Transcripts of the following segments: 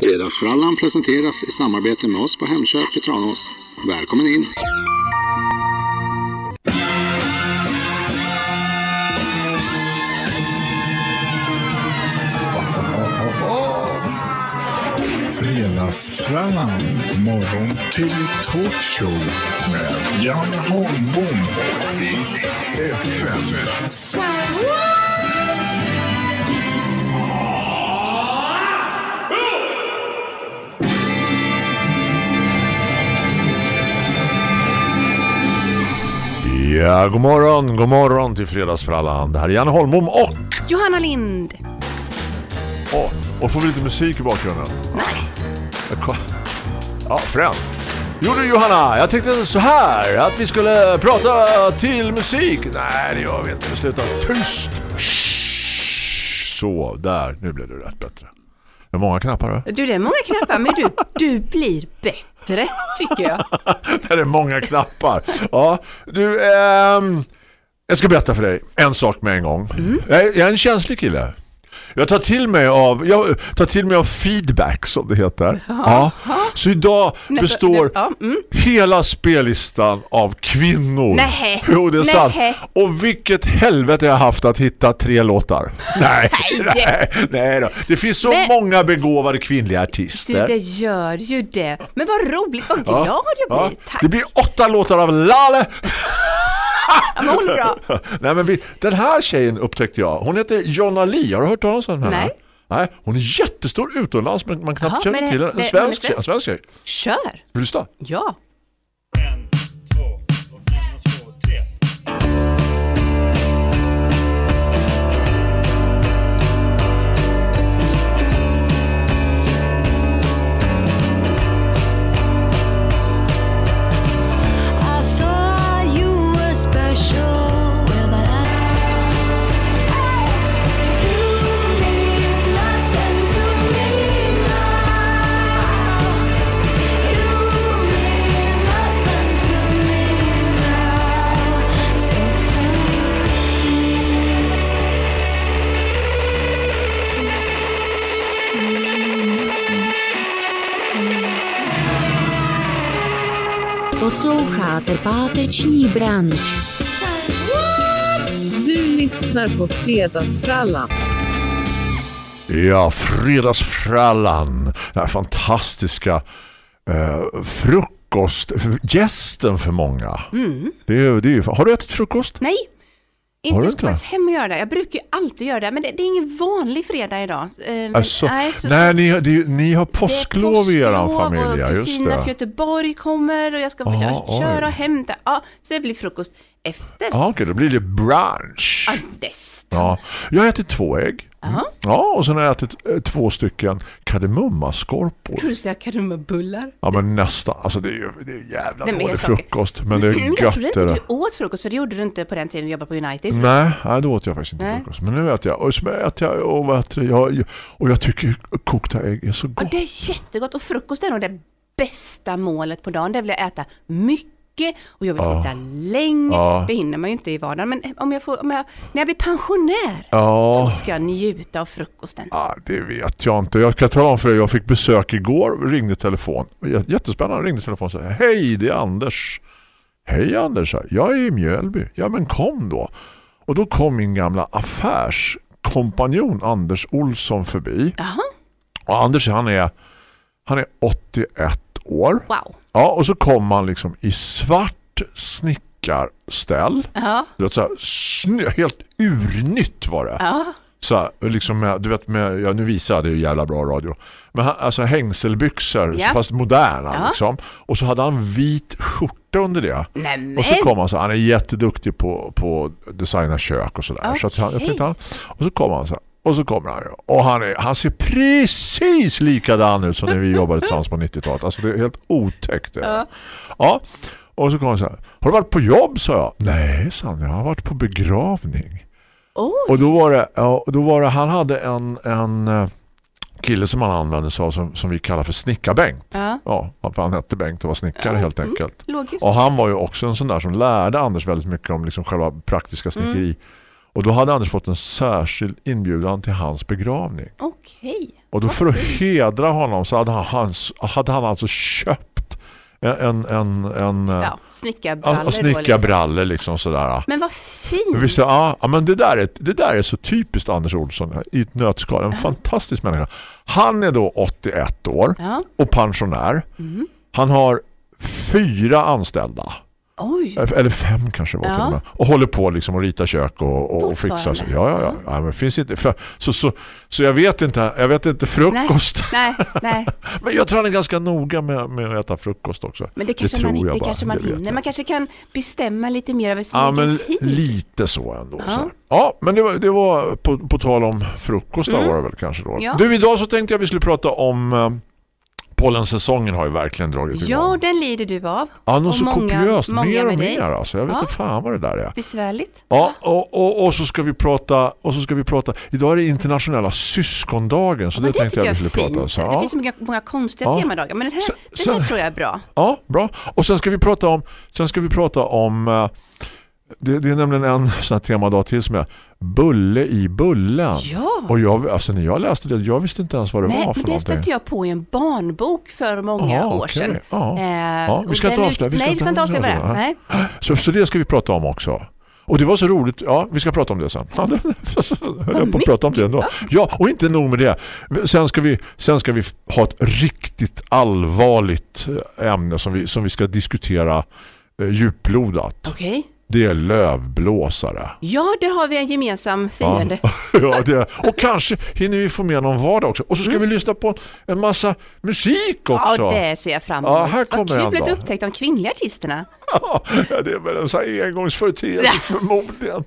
Fredagsfrallan presenteras i samarbete med oss på Hemköp i Tranås. Välkommen in! Fredagsfrallan, morgon till talkshow med Jan Holmbom i FM. Ja, god morgon, god morgon till Fredagsfrallan. Det här är Janne Holmbom och... Johanna Lind. Och, och får vi lite musik i bakgrunden? Nice. Ja, frän. Jo du Johanna, jag tänkte så här att vi skulle prata till musik. Nej, det gör vi inte. Vi slutar tyst. Shh. Så, där. Nu blev det rätt bättre. Det är många knappar då. Du, det är många knappar, men du, du blir bättre, tycker jag. Där är många knappar. Ja, du, ehm, jag ska berätta för dig en sak med en gång. Jag, är, jag är en känslig kille. Jag tar till mig av jag tar till mig av feedback som det heter. Ja. Så idag består Ja, mm. hela spellistan av kvinnor. Nej. Jo, det är sant. Nej. Och vilket helvete jag har haft att hitta tre låtar. Nej, Nej. nej, då. Det finns så Men- många begåvade kvinnliga Du, artister. det gör ju det. Men vad roligt, vad glad jag Ja, blir. Tack. Det blir åtta låtar av Lale. Ja, men hon är bra. Nej, men vi, den här tjejen upptäckte jag. Hon heter Jonna Lee. Har du hört talas om henne? Nej. Nej, hon är jättestor utomlands men man knappt Jaha, känner till henne. En svensk tjej. Kör. Vill du lyssna? Ja. Posloucháte páteční branč. Du lyssnar på Fredagsfrallan. Ja, fredagsfrallan. Den här fantastiska eh, frukost. Gästen för många. Det är, det är, har du ätit frukost? Nej. Inte du jag ska faktiskt hem och göra det. Jag brukar ju alltid göra det, men det, det är ingen vanlig fredag idag. Men- Alltså, nej, så- nej, ni, har- det, ni har Det är påsklov i er familj. Ja, och just kusiner från det. Göteborg kommer och jag ska oj. köra och hämta. Ja, så det blir frukost efter. Ja, okej, då blir det brunch. Ja, nästan. Ja, jag ätit två ägg. Jaha. Ja, och sen har jag ätit eh, två stycken kardemummaskorpor. Tror du säga kardemummabullar? Ja, men nästan. Alltså det är ju det är jävla Nej, dålig jag frukost. Men det är Men jag gött. trodde inte du åt frukost, för det gjorde du inte på den tiden du jobbade på United. Nej, nej, då åt jag faktiskt inte Nej. frukost. Men nu äter jag. Och så äter jag och, vad det, jag, och jag tycker kokta ägg är så Ja, gott. det är jättegott och frukost är nog det bästa målet på dagen. Det vill jag äta mycket och jag vill sitta länge. Det hinner man ju inte i vardagen. Men om jag får, om jag, när jag blir pensionär, då ska jag njuta av frukosten. ja, det vet jag inte. Jag ska tala om för er. Jag fick besök igår. Ringde telefon. Jättespännande. Ringde telefon och sa Hej, det är Anders. Hej Anders, jag. är i Mjölby. Ja, men kom då. Och då kom min gamla affärskompanjon Anders Olsson förbi. Jaha, Och Anders han är, han är 81 år. wow. Ja, och så kom han liksom i svart snickarställ. Ja, Du vet så här, snö, helt urnytt var det. ja. Så här, liksom med, du vet med, ja, nu visar det ju jävla bra radio. Men han, alltså hängselbyxor Ja. fast moderna Ja. liksom. Och så hade han vit skjorta under det. Nämen. Och så kom han så han är jätteduktig på på designa kök och sådär. Så att han, jag tänkte han, och så kom han så här, och så kommer han. Och han, är, han ser precis likadan ut som när vi jobbade tillsammans på 90-talet. Alltså det är helt otäckt. Det. Ja. ja. Och så kom han så här. Har du varit på jobb? sa jag. Nej, sa han. Jag har varit på begravning. Oh, Och då var det, ja, då var det han hade en, en eh, kille som han använde sig av som, som vi kallar för snickarbengt. ja. Ja, för han hette Bengt och var snickare helt enkelt. Logiskt. Och han var ju också en sån där som lärde Anders väldigt mycket om liksom själva praktiska snickeri. Och då hade Anders fått en särskild inbjudan till hans begravning. Okej. Och då för att hedra honom så hade han, hade han alltså köpt en, en, en, Ja, ja, då, snickarbrallor liksom sådär. Men vad fint. Visst, ja, ja, men det där, är, det där är så typiskt Anders Olsson i ett nötskal. En fantastisk människa. Han är då 81 år Ja. och pensionär. Han har fyra anställda. Oj. Eller fem kanske var Ja. till och med. Och håller på liksom att rita kök och, och, och fixa. Så, ja, ja, ja. ja men finns inte, för, så, så, så jag vet inte, jag vet inte frukost. Nej, nej. Men jag tror han är ganska noga med, med att äta frukost också. Men det kanske tror man, jag det bara, kanske man det hinner. Man kanske kan bestämma lite mer över sin Ja, men tid. lite så ändå. Ja. Så ja men det var, det var på, på tal om frukost då var det väl kanske då. Mm. Ja. Du, idag så tänkte jag vi skulle prata om eh, pollensäsongen har ju verkligen dragit igång. Ja, den lider du av. ja, något så många- kopiöst. många mer och mer alltså. Jag vet Ja. inte fan vad det där är. Besvärligt. Ja, och, och, och så ska vi prata och så ska vi prata. Idag är det internationella syskondagen så Men det, tänkte tycker jag vi skulle prata om. Så, Det ja. finns så många, många konstiga Ja. temadagar. Men den här, Så- den här så- tror jag är bra. Ja, bra. Och sen ska vi prata om sen ska vi prata om eh, det, det är nämligen en sån här temadag till som är Bulle i bullen. Ja. Och jag, alltså när jag läste det, jag visste inte ens vad det Nej, var för det någonting. stötte jag på i en barnbok för många Aha, år okej. sedan. Ja. Eh, Ja, vi ska inte avslöja- vi ska Nej, vi ska inte avslöja det. Nej. Så, så det ska vi prata om också. Och det var så roligt. Ja, vi ska prata om det sen. Ja, det, höll jag på att prata om det ändå. Ja, och inte nog med det. Sen ska vi, sen ska vi ha ett riktigt allvarligt eh, ämne som vi, som vi ska diskutera eh, djuplodat. Okej. Det är lövblåsare. Ja, där har vi en gemensam fiende. ja, det är. Och kanske hinner vi få med någon vardag också. Och så ska vi lyssna på en massa musik också. Ja, det ser jag fram emot. Ja, här kommer Vad kul att upptäckte de kvinnliga artisterna. Ja, det är väl en sån här engångsföreteelse förmodligen.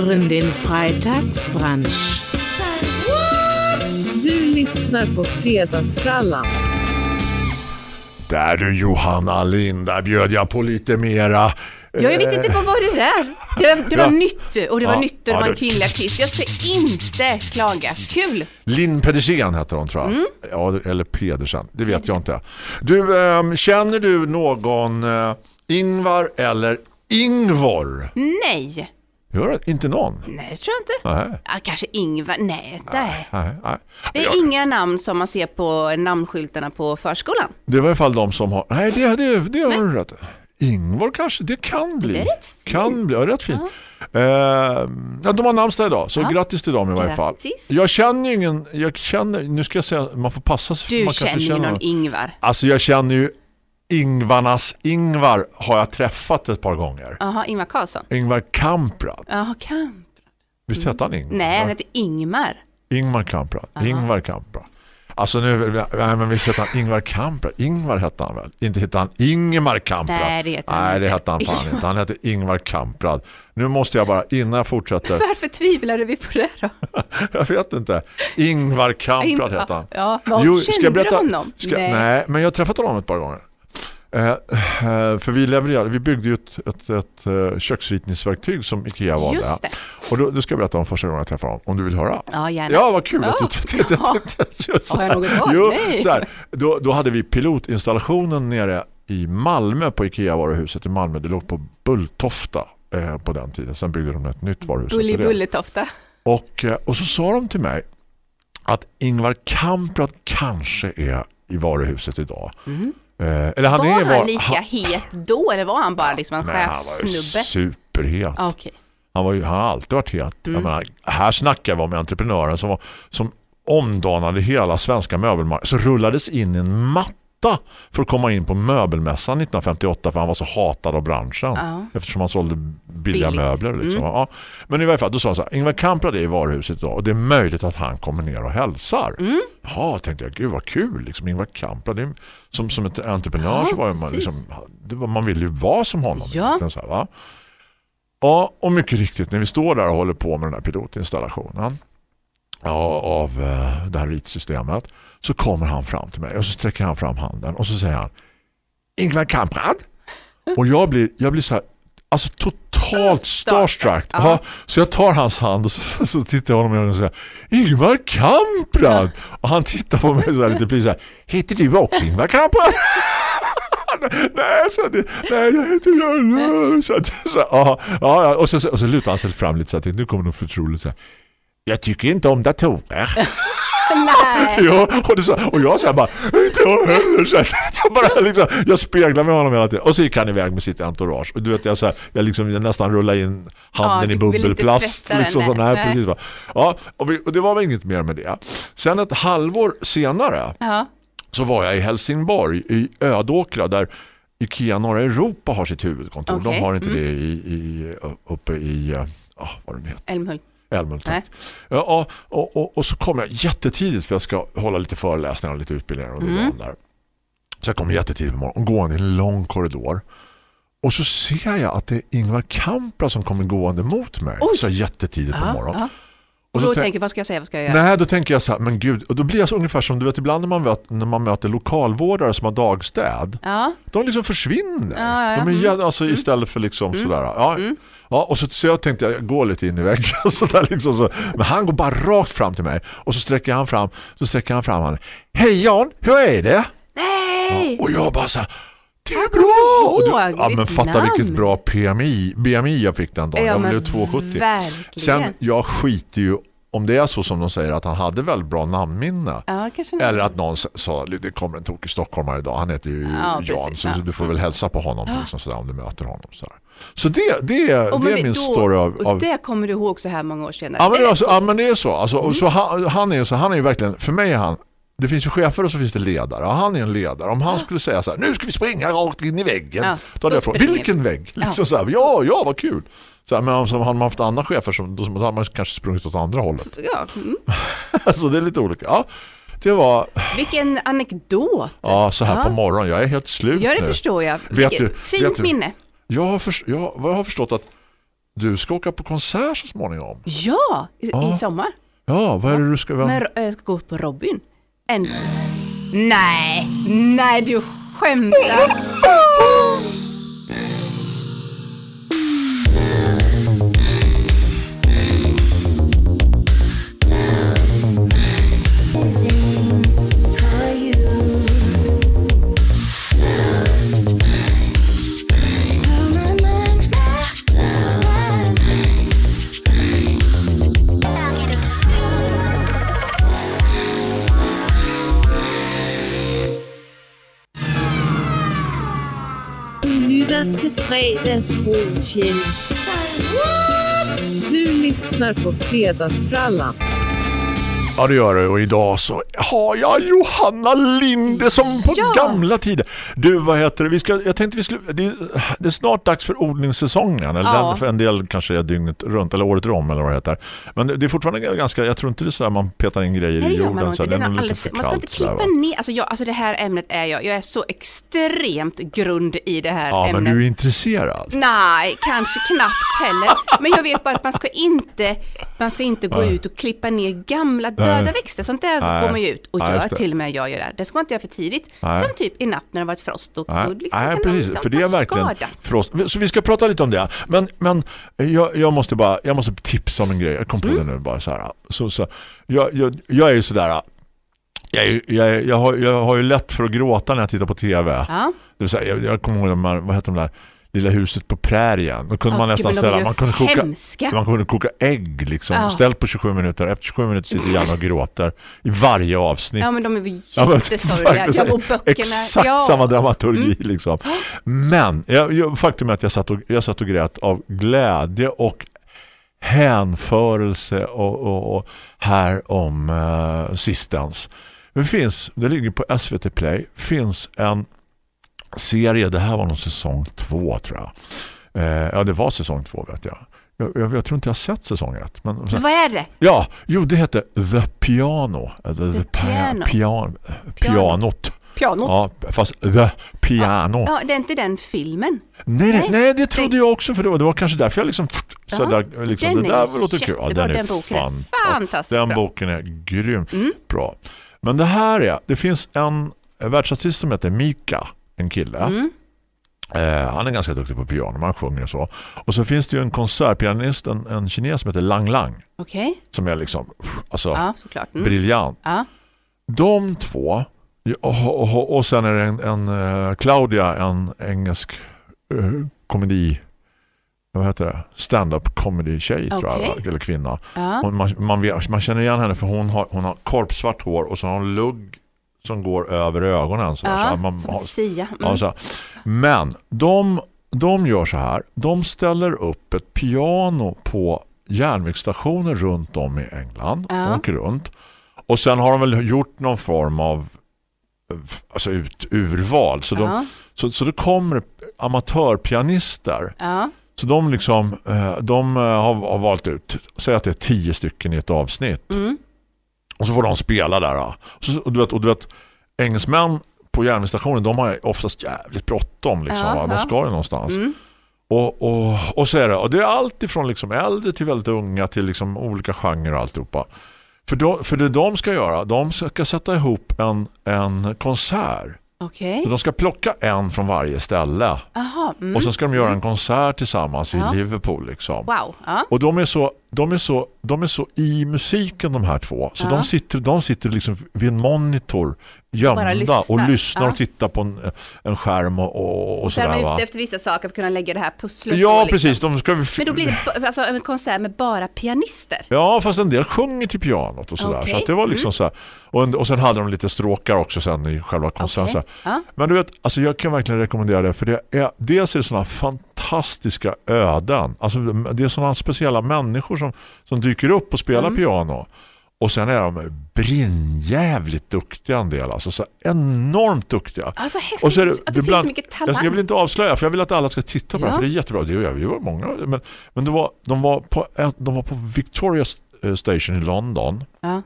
Hören den Freitagsbrunch. Du lyssnar på Fredagsfrallan. Där du Johanna Linda bjöd jag på lite mera. Ja, jag vet inte vad var det där. Det var, det var Ja. nytt och det var Ja. nytt och det Ja, var en kvinnlig artist. Jag ska inte klaga. Kul! Linn Pedersen heter hon tror jag. Mm. Ja, eller Pedersen, det vet jag inte. Du, ehm, känner du någon eh, Ingvar eller Ingvor? Nej. Gör det? Inte någon? Nej, tror jag inte. Nej. Ja, kanske Ingvar. Nej, nej. Nej, nej. Det är inga namn som man ser på namnskyltarna på förskolan. Det var i alla fall de som har... Nej, det, det, det har du rätt. Ingvar kanske, det kan bli. Det är rätt fint. Kan bli, ja, rätt fint. Eh, ja, de har namnsdag idag, så Ja. grattis till dem i varje fall. Jag känner ju ingen, jag känner, nu ska jag säga, man får passa sig. Du man känner ju någon Ingvar. Alltså jag känner ju Ingvarnas Ingvar har jag träffat ett par gånger. Jaha, Ingvar Carlsson. Ingvar Kamprad. Jaha, Kamp. Visst hette han Ingvar? Nej, han heter Ingmar. Ingvar Kamprad. Ingvar Kamprad. Alltså nu, nej men visst hette han Ingvar Kamprad. Ingvar hette han väl? Inte hette han Ingemar Kamprad. Nej, det heter han Nej, det inte. hette han fan inte. Han hette Ingvar Kamprad. Nu måste jag bara, innan jag fortsätter, Varför tvivlade vi på det då? jag vet inte. Ingvar Kamprad hette han. Ja, vad kände du honom? Ska, nej. Nej. men jag har träffat honom ett par gånger. Eh, eh, för vi levererade, vi byggde ju ett, ett, ett, eh, köksritningsverktyg som Ikea valde. Just det. Och då, då ska jag berätta om första gången jag träffade honom, om du vill höra. Ja, gärna. Ja, vad kul Ja. att du tänkte. Har jag något val? Jo, Nej. så här, då, då hade vi pilotinstallationen nere i Malmö på Ikea-varuhuset i Malmö. Det låg på Bulltofta eh, på den tiden. Sen byggde de ett nytt varuhus. Bulletofta. Och, eh, och så sa de till mig att Ingvar Kamprad kanske är i varuhuset idag. Eh, eller han Var är i han var- lika han- het då eller var han bara liksom en Nej, var chefsnubbe? superhet. Ah, Okej. Han, var ju, han har alltid varit het. Mm. Menar, här snackar vi om entreprenören som, var, som omdanade hela svenska möbelmarknaden. Så rullades in en matta för att komma in på möbelmässan 1958 för han var så hatad av branschen. Ja. Eftersom han sålde billiga Billigt. möbler. Liksom. Mm. Ja. Men i varje fall, då sa han så här, Ingvar Kamprad är i varuhuset idag och det är möjligt att han kommer ner och hälsar. Mm. Ja, tänkte jag, gud vad kul. Liksom, Ingvar Kamprad, det som, som ett entreprenör Ja, så var man, liksom, det man ville ju vara som honom. Ja. Så här, va? Ja, och mycket riktigt, när vi står där och håller på med den här pilotinstallationen ja, av eh, det här ritsystemet så kommer han fram till mig och så sträcker han fram handen och så säger han Ingvar Kamprad? Och jag blir, jag blir så här alltså totalt starstruck. Ja, så jag tar hans hand och så, så tittar jag honom i ögonen och säger Ingvar Kamprad! Och han tittar på mig så här lite precis så här Heter du också Ingvar Kamprad? nej, så det, nej, jag heter Janne. Så, att- så, ja, ja. Och, så, och så lutar han sig fram lite så att nu kommer nog förtroligt så här. Jag tycker inte om datorer. Nej. Ja, och, så, och jag säger bara, inte jag heller. Så jag, bara, liksom, jag speglar med honom hela tiden. Och så gick han iväg med sitt entourage. Och du vet, jag, så här, jag, liksom, jag nästan rullar in handen Ja, i bubbelplast. den Liksom, så, där. nej, Nej. precis, va. Ja, och, vi, och det var väl inget mer med det. Sen ett halvår senare Ja. så var jag i Helsingborg i Ödåkra där Ikea Norra Europa har sitt huvudkontor. Okej, De har inte mm. det i, i, uppe i uh, vad det nu heter. Älmhult. Älmhult. Ja, och, och, och så kommer jag jättetidigt för jag ska hålla lite föreläsningar och lite utbildningar och Mm. där. Så jag kommer jättetidigt på morgonen gående i en lång korridor. Och så ser jag att det är Ingvar Kamprad som kommer gående mot mig. Oj! Så jättetidigt på Ja, morgonen. ja. Och då tänk- tänker jag, vad ska jag säga, vad ska jag göra? Nej, då tänker jag så här, men gud, och då blir jag så ungefär som du vet ibland när man möter, när man möter lokalvårdare som har dagstäd. Ja. De liksom försvinner. Ja, ja. De är Mm. alltså istället för liksom sådär. Ja. Ja, och så, så jag tänkte jag går lite in i väggen så där liksom så. Men han går bara rakt fram till mig och så sträcker han fram så sträcker han fram han. Hej Jan, hur är det? Nej! Och jag bara så här, bra! Och du, ja, men fatta namn. vilket bra PMI, BMI jag fick den dagen. Ja, jag blev 270. verkligen. Sen, jag skiter ju om det är så som de säger att han hade väldigt bra namnminne. Ja, Eller att någon sa, det kommer en tokig stockholmare idag, han heter ju Ja, Jan, precis, så ja. du får väl hälsa på honom liksom, sådär, om du möter honom. Sådär. Så det, det, är- Och det är min då- story av... Och av det kommer du ihåg så här många år senare. ja, men det, alltså, men det är så. Alltså, Mm. och så han, han är så, han är ju verkligen, för mig är han, det finns ju chefer och så finns det ledare. Och han är en ledare. Om han skulle säga så här, nu ska vi springa rakt in i väggen. Ja, då hade jag frågat, vilken vi. vägg? Liksom så här, ja, ja, vad kul. Så här, men om så hade man haft andra chefer som, då hade man kanske sprungit åt andra hållet. Ja, mm. alltså det är lite olika. Ja, det var Vilken anekdot. ja, så här Ja. på morgonen. Jag är helt slut Ja, det nu. förstår jag. Vet du- fint vet du- minne. Jag har, för, jag, jag har förstått att du ska åka på konsert så småningom. Ja, i, Ja. i sommar. Ja, vad är det du ska... Vem? Men jag ska gå på Robin. En... Nej, nej du skämtar. Lytter til fredagsbrunchen. Du lyssnar på Fredagsfrallan. Ja, det gör det. Och idag så har jag Johanna Linde som på Ja. gamla tider. Du, vad heter det? Vi ska, jag tänkte vi skulle... Det, det är snart dags för odlingssäsongen. Eller Ja. den, för en del kanske är dygnet runt eller året om eller vad det heter. Men det, är fortfarande ganska... Jag tror inte det är så här man petar in grejer Nej, i jorden. man så här, Det är alldeles, man ska inte klippa ner. Alltså, jag, alltså det här ämnet är jag. Jag är så extremt grund i det här Ja, men ämnet. du är intresserad. Nej, kanske knappt heller. Men jag vet bara att man ska inte, man ska inte gå ut och klippa ner gamla döda Nej. växter. Sånt där Nej. går man ju ut och gör. till och med jag gör det. Det ska man inte göra för tidigt. Nej. Som typ i natt när det varit frost. Och, Nej, och liksom nej precis. liksom För det är verkligen skada. frost. Så vi ska prata lite om det. Men, men jag, jag måste bara jag måste tipsa om en grej. Jag kom på Mm. det nu bara så här. Så, så, jag, jag, jag är ju sådär... Jag, jag, jag, har, jag har ju lätt för att gråta när jag tittar på tv. Ja. Det vill säga, jag, jag kommer ihåg de här, vad heter de där Lilla huset på prärien. Då kunde Ja, man nästan ställa ju man kunde koka hemska. man kunde koka ägg liksom. Ja. Ställt på 27 minuter. Efter 27 minuter sitter Janne och gråter i varje avsnitt. Ja, men de är men jättesorgliga. Ja, och böckerna. Exakt ja. samma dramaturgi liksom. Men jag, jag, faktum är att jag satt, och, jag satt och grät av glädje och hänförelse och, och, och här om uh, sistens. Det finns, det ligger på SVT Play, finns en serie, det här var nog säsong två tror jag. Eh, ja, det var säsong två vet jag. Jag, jag, jag tror inte jag har sett säsong ett. Men, Men vad är det? ja, jo det heter The Piano. Eller The, Piano. Piano. Pianot. Pianot? Ja, fast The Piano. Ja, det är inte den filmen. Nej, nej, Nej. det trodde jag också för det var, det var kanske därför jag liksom, så där, liksom den det där är låter kul. Ja, den är den boken är fantastisk. fantastiskt Den boken är grymt bra. Men det här är, det finns en världsartist som heter Mika, en kille. Mm. Eh, han är ganska duktig på piano, man sjunger och så. Och så finns det ju en konsertpianist, en, en kines som heter Lang Lang, Okej. som är liksom, alltså, Ja. Mm. briljant. Ja. De två och, och, och sen är det en, en eh, Claudia, en engelsk eh, komedi vad heter det? Stand-up comedy tjej tror jag, eller kvinna. Ja. Hon, man, man, man känner igen henne för hon har, hon har korpsvart hår och så har hon lugg som går över ögonen. Så där, så Ja, man, som Sia. Ja, Mm. här. Men de, de gör så här. De ställer upp ett piano på järnvägsstationer runt om i England. Ja. Åker runt. Och sen har de väl gjort någon form av alltså ut, urval. Så, de, Ja. så, så det kommer amatörpianister. Ja. Så de liksom eh, de eh, har, har valt ut, säg att det är tio stycken i ett avsnitt. Mm. Och så får de spela där. Och, så, och, du vet, och du vet, engelsmän på järnvägsstationen, de har oftast jävligt bråttom. Liksom, Ja? De ska ju någonstans. Mm. Och, och, och så är det. Och det är allt ifrån liksom äldre till väldigt unga till liksom olika genrer och alltihopa. För, då, för det de ska göra, de ska sätta ihop en, en konsert. Okej. Så de ska plocka en från varje ställe. Jaha. Mm. Och så ska de göra en konsert tillsammans Ja. i Liverpool. Liksom. Wow. Ja. Och de är, så, de, är så, de är så i musiken de här två. Så Ja. de sitter, de sitter liksom vid en monitor gömda lyssnar. och lyssnar Ja. och tittar på en, en skärm och, och, och Så är sådär de va. ute efter vissa saker för att kunna lägga det här pusslet. Ja, liksom. precis. De ska, Men då blir det alltså, en konsert med bara pianister. Ja, fast en del sjunger till pianot och sådär. Okej. Så att det var liksom så här. Och, en- och sen hade de lite stråkar också sen i själva konserten. Här. Ja. Men du vet, alltså jag kan verkligen rekommendera det för det är dels är det sådana fantastiska öden. Alltså det är sådana speciella människor som, som dyker upp och spelar Mm. piano. Och sen är de brinnjävligt duktiga en del. Alltså så enormt duktiga. Alltså häftigt Och så är det, att det det finns bland- så mycket talang. jag vill inte avslöja för jag vill att alla ska titta på det Ja. för det är jättebra. Det är, vi var många. Men, men det var, de, var på, de var på Victoria eh, Station i London. Ja.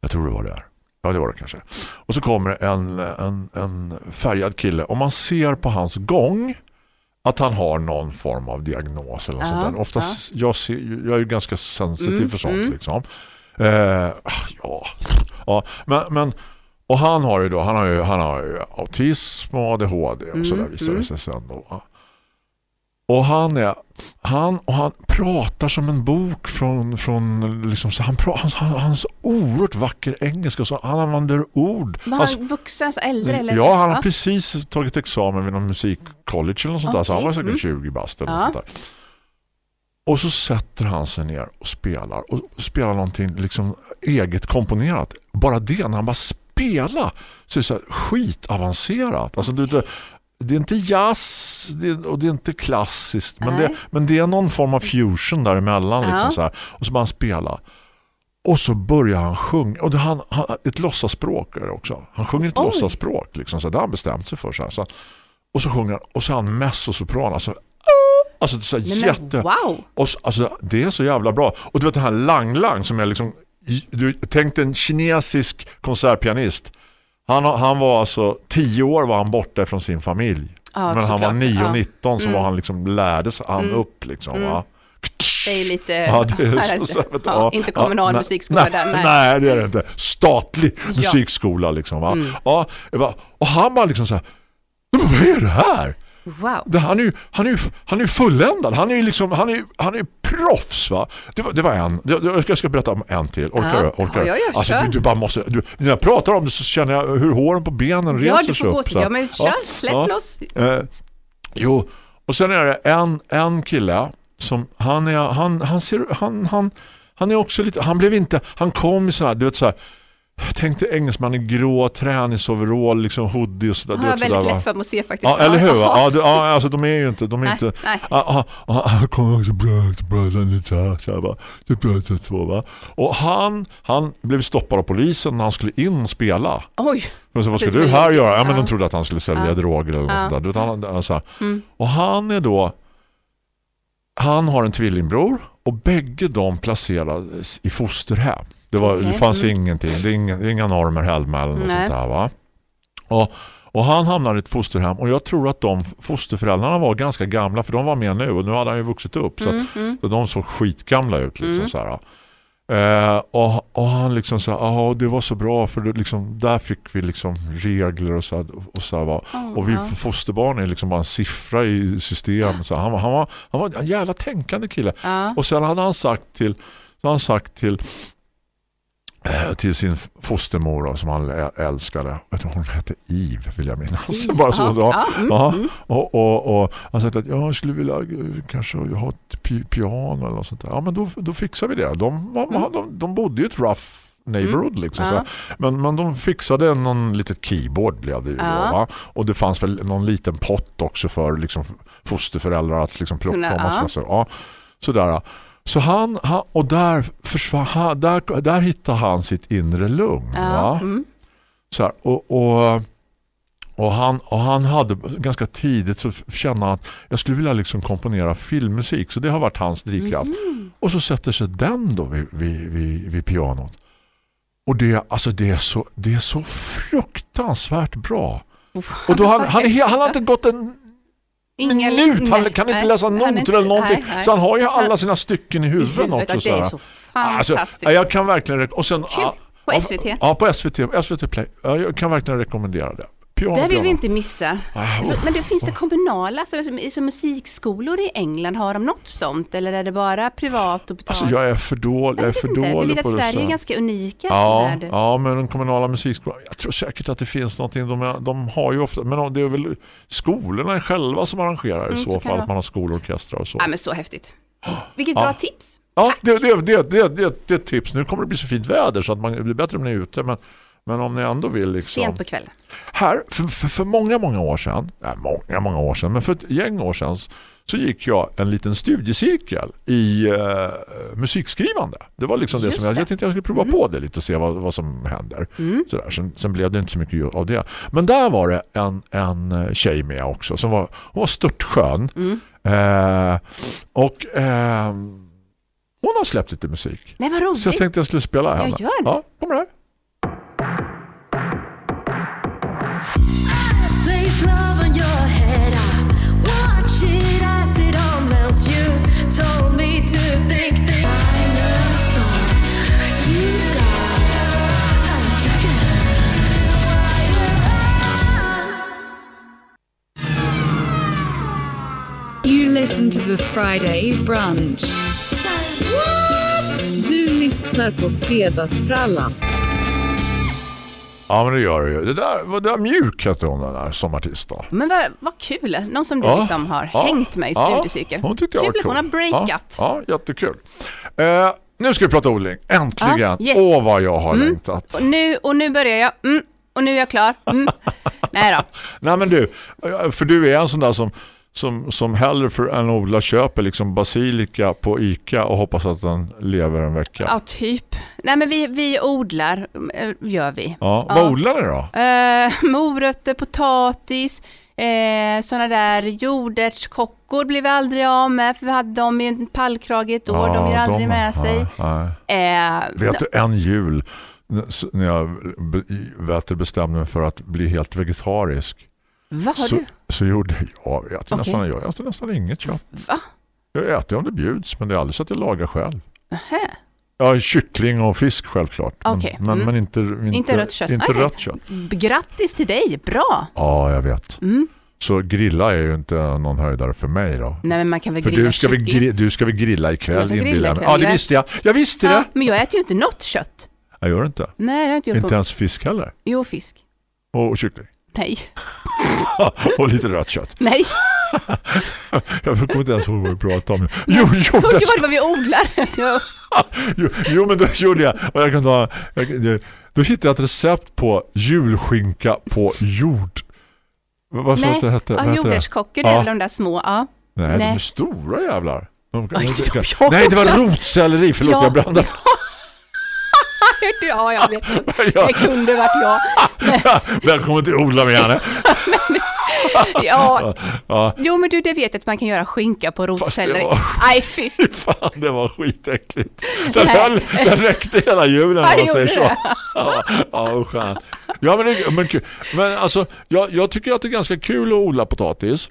Jag tror det var där. Ja, det var det kanske. Och så kommer en, en, en färgad kille och man ser på hans gång att han har någon form av diagnos eller något Ja, sånt där. Oftast, jag, ser, jag är ju ganska sensitiv Mm, för sånt mm. liksom. Eh, ja, ja, men, men och han har ju då han har ju, han har ju autism och ADHD och Mm, så där visar det mm. sig sen då. Och han är han och han pratar som en bok från från liksom så han pratar han, han, han har så oerhört vacker engelska så han använder ord. Alltså, han vuxen, alltså äldre? Eller? Ja, han har precis tagit examen vid någon musikcollege eller något sånt där. Så han var säkert mm. 20 bast eller Ja. sånt där. Och så sätter han sig ner och spelar. Och spelar någonting liksom eget komponerat. Bara det, när han bara spelar så är det så skitavancerat. Alltså det, det, är inte jazz det, och det är inte klassiskt. Men det, men det är någon form av fusion däremellan. Liksom Ja. så här. Och så bara han spela. Och så börjar han sjunga. Och det, han, han, ett låtsaspråk är det också. Han sjunger ett Oj. låtsaspråk. Liksom, så det har han bestämt sig för. Så här. Så, och så sjunger han. Och så är han mezzosopran. Alltså, alltså det är så här Nej, men jätte... wow! Och så, alltså, det är så jävla bra. Och du vet den här Lang Lang som är liksom du tänk en kinesisk konsertpianist. Han, han var alltså 10 år var han borta från sin familj. Ja, Men han var såklart. 9 och Ja. 19 så Mm. var han liksom lärde sig han Mm. upp liksom Mm. va. Det är lite... Ja, det är så, så, vet ja, ja, inte kommunal ja, musikskola nej, där. Nej. Nej. det är det inte. Statlig musikskola liksom va. Mm. Ja, och han var liksom så här "Men vad är det här? Wow. Det, han är ju han är ju, han är fulländad. Han är ju liksom han är han är proffs va. Det var, det var en. Jag, jag ska berätta om en till. Orkar Ja. du? Orkar Ja, du? ja, ja, alltså du, du bara måste du, när jag pratar om det så känner jag hur håren på benen reser Ja, du sig får gå upp. till... så här. Ja, men kör. Släpp ja. loss. Eh, jo, och sen är det en, en kille som han är han han ser han han han är också lite han blev inte han kom i sån här du vet så här Tänk dig engelsman i grå träningsoverall liksom hoodie och sådär. Du har sådär, väldigt va? lätt för att se faktiskt. Ja, eller hur? Ja. Ja, det, ja, alltså de är ju inte de är Nej, inte nej. Ja, ja, ja, han kommer också så här, så här, va. Så va. Och han, han blev stoppad av polisen när han skulle in och spela. Oj. Men så, vad ska du här göra? Ja, men ja. de trodde att han skulle sälja Ja. droger eller något Ja. sånt där. Du vet, han, alltså, Mm. och han är då han har en tvillingbror och bägge de placerades i fosterhem. Det, var, Okej, det fanns mm. ingenting. Det är inga, inga normer Helma eller något Nej. sånt där va? Och, och han hamnade i ett fosterhem och jag tror att de fosterföräldrarna var ganska gamla för de var med nu och nu hade han ju vuxit upp så, Mm, att, så de såg skitgamla ut liksom så här. Eh, och, och han liksom sa ja det var så bra för det, liksom, där fick vi liksom regler och så och så va. och vi ja. fosterbarn är liksom bara en siffra i systemet så han, var- han, var, han var en jävla tänkande kille Ja. och sen hade han sagt till så han sagt till till sin fostermor då, som han älskade. Hon hette Eve vill jag minnas. Bara så. Ja, Ja, ja, mm. Och, och, och han sa att jag skulle vilja eh, kanske ha ett pi- piano eller något sånt där. Ja men då, då fixar vi det. De, Mm. de, de bodde i ett rough neighborhood liksom. Ja. Men, men de fixade någon litet keyboard blev det ju Ja. då, va? Och det fanns väl någon liten pott också för liksom, fosterföräldrar att liksom plocka om. ja. så, så, ja. Sådär. Så han, han och där försvann han, där, där hittade han sitt inre lugn. Ja. Mm. Så här, och, och, och, han, och han hade ganska tidigt så kände han att jag skulle vilja liksom komponera filmmusik. Så det har varit hans drivkraft. Mm. Och så sätter sig den då vid, vid, vid, vid pianot. Och det, alltså det, är så, det är så fruktansvärt bra. Och då han, han, är, han har inte gått en minut. Han nej, kan inte läsa noter inte- eller någonting. nej, nej. Så han har ju alla sina stycken i I huvudet också. det är så Alltså, fantastiskt. ja, jag kan verkligen och sen, Kul. På SVT. Ja, på SVT, SVT Play. Ja, jag kan verkligen rekommendera det. Piano, Det vill piano. vi inte missa. Oh. Men det finns det kommunala, alltså, som, som musikskolor i England, har de något sånt? Eller är det bara privat och betalt? Alltså jag är för dålig, jag är för inte. Vi dålig vet att. Sverige är så. ganska unika. Ja, ja, men den kommunala musikskolan, jag tror säkert att det finns någonting, de, är, de har ju ofta, men det är väl skolorna själva som arrangerar i Mm, så, så kan fall, att man har skolorkestrar och så. Ja, men så häftigt. Vilket Ja. bra tips. Ja, det, det, det, det är ett tips. Nu kommer det bli så fint väder så att man, det blir bättre om ni är ute, men, men om ni ändå vill liksom... Sent på kvällen. Här, för, för, för många, många år sedan, nej, många, många år sedan, men för ett gäng år sedan så gick jag en liten studiecirkel i eh, musikskrivande. Det var liksom det Just som jag, det. jag tänkte jag skulle prova på det lite och se vad, vad som händer. Mm. Sådär. Sen, sen blev det inte så mycket av det. Men där var det en, en eh, tjej med också som var, hon var störtskön. Mm. Eh, och eh, hon har släppt lite musik. Nej, vad roligt. Så jag tänkte jag skulle spela henne. gör det. Ja, kommer här. Friday brunch. Du lyssnar på Fredagsfrallan. Ja, men det gör det ju. Det där, där mjuk heter hon den där som artist då. Men vad, vad kul. Någon som du Ja. liksom har Ja. hängt med i Ja, studiecirkeln. Hon tyckte jag kul var att hon har cool. breakat. Ja, ja jättekul. Eh, nu ska vi prata odling. Äntligen. Ja, yes. Åh, vad jag har Mm. längtat. Och, nu, och nu börjar jag. Mm, och nu är jag klar. Mm. Nej då. Nej, men du, för du är en sån där som, som, som hellre för en odla köper liksom basilika på Ica och hoppas att den lever en vecka. Ja, typ. Nej, men vi, vi odlar, eh, gör vi. Ja, Ja. Vad odlar ni då? Eh, morötter, potatis, eh, sådana där jordärtskockor blir vi aldrig av med, för vi hade dem i en pallkrage ett år, de ger aldrig med sig. Nej, nej. Eh, Vet du, en jul när jag bestämde mig för att bli helt vegetarisk vad har så, du? Så gjorde jag, jag äter, Okej. nästan, jag äter nästan inget kött. Va? Jag äter om det bjuds, men det är aldrig så att jag lagar själv. Nähä. Ja, kyckling och fisk självklart. Men, Okej. men, Mm. men inte, inte, Inte rött kött. Inte Okej. rött kött. Grattis till dig, bra! Ja, jag vet. Mm. Så grilla är ju inte någon höjdare för mig då. Nej, men man kan väl För grilla du ska, väl kyckling? gri- du ska väl grilla ikväll inbillar jag mig. Ja, det visste jag. Jag visste Ja, det. men jag äter ju inte något kött. Jag gör inte. Nej, det har jag inte gjort Inte på... ens fisk heller. Jo, fisk. Och, och kyckling. Nej. och lite rött kött. Nej. Jag kommer inte ens ihåg vad vi pratade om. Jo, jo, det, vad, vad vi odlar. Så, jo, jo, men då gjorde jag. Och jag kan ta, jag, då hittade jag ett recept på julskinka på jord. Vad sa du att det hette? Ja, jordärtskockor, Ja. väl de där små. Ja. Nej, de Nej. är stora jävlar. De, Oj, ja. nej, det var rotselleri. Förlåt, Ja. jag blandade. ja, jag vet. Ja. Det kunde varit jag. Välkommen till Odla med Janne. Ja, Ja, jo men du det vet att man kan göra skinka på rotselleri. Nej fy fan, det var skitäckligt. Den, höll, den räckte hela julen om Ja, man säger så. det. Ja, ja ja men, men, men alltså, jag, jag tycker att det är ganska kul att odla potatis.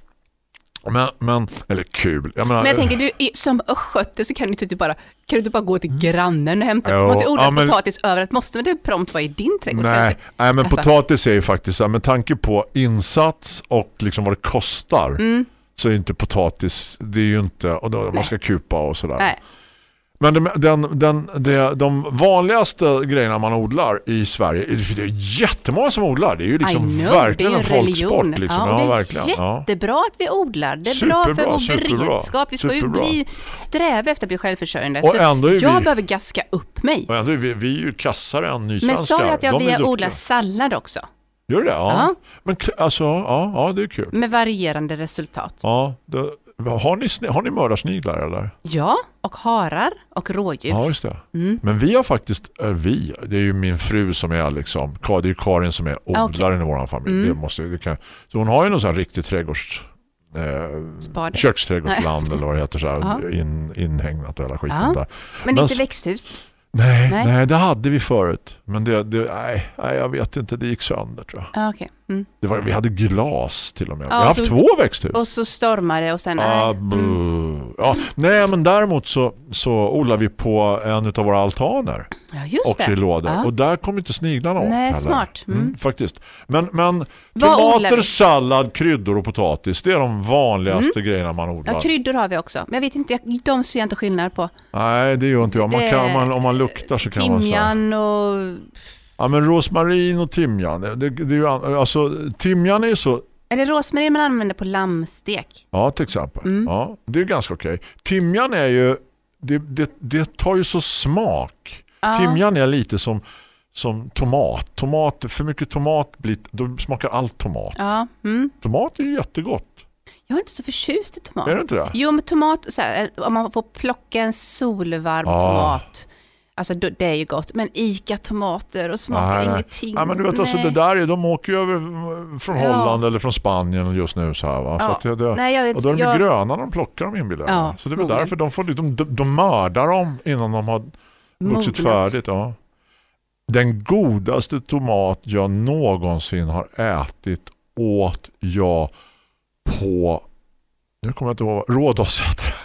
Men, men eller kul. Jag menar, Men jag tänker, du som östgöte så kan du inte typ bara, kan du inte bara gå till grannen och hämta, Jo, måste odla ja, men- potatis överallt, måste det prompt vara i din trädgård? Nej, kanske? nej men Alltså. potatis är ju faktiskt med tanke på insats och liksom vad det kostar Mm. så är inte potatis, det är ju inte, och då, man ska kupa och sådär. Nej. Men den, den, den, de vanligaste grejerna man odlar i Sverige, för det är jättemånga som odlar, det är ju liksom know, verkligen en folksport. Liksom. Ja, det är verkligen. Jättebra att vi odlar. Det är bra för Superbra, vår superbra, beredskap. Vi ska superbra. ju bli, sträva efter att bli självförsörjande. Och ändå är jag vi- behöver gaska upp mig. Och ändå är vi, vi är ju kassare än nysvenskar. Men sa jag att jag vill odla sallad också? Gör det? Ja. Ja. Men alltså, ja, ja, det är kul. Med varierande resultat. Ja, det, har, ni, har ni mördarsniglar eller? Ja, och harar och rådjur. Ja, just det. Mm. Men vi har faktiskt, vi, det är ju min fru som är liksom, det är ju Karin som är odlaren i vår familj. Mm. Det måste, det kan, så hon har ju någon sån här riktig trädgårds... Eh, köksträdgårdsland eller vad det heter så in, inhägnat och hela skiten Ja. där. Men Men inte växthus. Nej, Nej. nej. det hade vi förut. Men det, det nej, nej, jag vet inte, det gick sönder tror jag. Ja, okej. Mm. Det var, vi hade glas till och med. Ja, vi har haft så- två växthus. Och så stormar det och sen... Ah. Mm. ja, nej, men däremot så, så odlar vi på en av våra altaner Ja, just också det. i lådor. Ja. Och där kommer inte sniglarna åt Nej, heller. smart. Mm. faktiskt. Men, men tomater, sallad, kryddor och potatis det är de vanligaste grejerna man odlar. Mm. Ja, kryddor har vi också. Men jag vet inte, jag- de ser jag inte skillnad på. Nej, det gör inte jag. Man kan, man, om man luktar så kan man säga. Timjan och... Ja, men rosmarin och timjan. Det, det, är ju, alltså, timjan är ju så Är det rosmarin man använder på lammstek? Ja, till exempel. Mm. Ja, det är ganska okej. Timjan är ju det, det, det tar ju så smak. Ja. Timjan är lite som som tomat. tomat. För mycket tomat blir, då smakar allt tomat. Ja. Mm. Tomat är ju jättegott. Jag är inte så förtjust i tomat. Är det inte det? Jo, men tomat, här, om man får plocka en solvarm Ah. tomat. Alltså det är ju gott. Men Ica-tomater och smakar Nej, nej. ingenting. Ja, men du vet alltså Nej. det där är, de åker ju över från Ja. Holland eller från Spanien just nu så här va. Så Ja. att det, Nej, jag vet, och då är de jag, gröna de plockar dem inbillar Ja. Så det är väl därför de får de, de, de mördar dem innan de har vuxit Mognat. färdigt. Ja. Den godaste tomat jag någonsin har ätit åt jag på nu kommer jag inte ihåg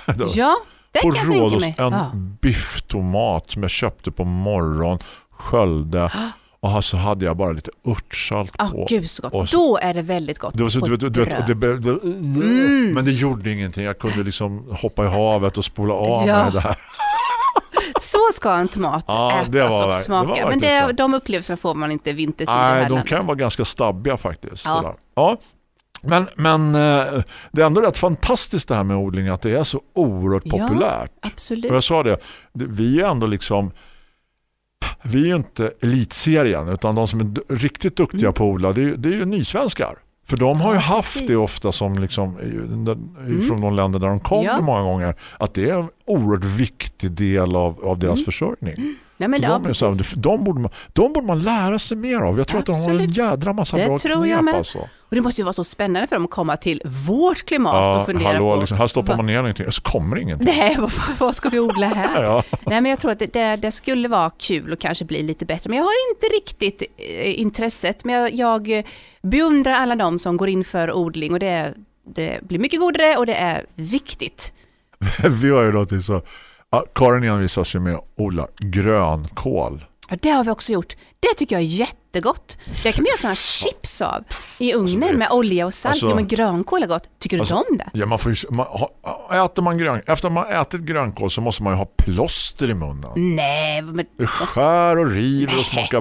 det. Ja, på kan jag tänka Rhodos mig. en Ja. bifftomat som jag köpte på morgon sköljde och så hade jag bara lite örtsalt Ah, på. gud så gott. och så- Då är det väldigt gott. Det var så, du vet, du vet, det, det, det, Mm. Men det gjorde ingenting. Jag kunde liksom hoppa i havet och spola av Ja. med det här. Så ska en tomat Ja, ätas det och det smaka. var men det, så. de upplevelserna får man inte vintertid det Nej, de kan vara ganska stabbiga faktiskt. Ja. Ja. Ja. Men, men eh, det är ändå rätt fantastiskt det här med odling att det är så oerhört Ja. populärt. Absolut. Och jag sa det, vi är ändå liksom vi är ju inte elitserien utan de som är riktigt duktiga på att odla det är, det är ju nysvenskar. För de har ju Mm. Ja, haft precis. det ofta som liksom, Mm. från de länder där de kommer Ja. många gånger att det är en oerhört viktig del av, av deras försörjning. Ja, men, ja, de, så de, borde man, de borde man lära sig mer av. Jag tror att de har en Absolut. jädra massa Det bra tror jag knep med. alltså. Och det måste ju vara så spännande för dem att komma till vårt klimat Ja, och fundera hallå, på... liksom, här stoppar man ner någonting och så kommer ingenting. Nej, vad, vad ska vi odla här? Ja. Nej, men jag tror att det, det, det skulle vara kul och kanske bli lite bättre. Men jag har inte riktigt eh, intresset. Men jag, jag beundrar alla de som går in för odling och det, det blir mycket godare och det är viktigt. Vi har ju någonting så... Ja, Karin envisas ju med att odla grönkål. Ja, det har vi också gjort. Det tycker jag är jättegott. Det kan göra sådana chips av i ugnen det- med olja och salt. alltså- jo, men grönkål är gott. Tycker du Alltså- inte om det? Ja, man får ju, man, äter man grön, efter man ätit grönkål så måste man ju ha plåster i munnen. Nej, men, Det skär och river och smakar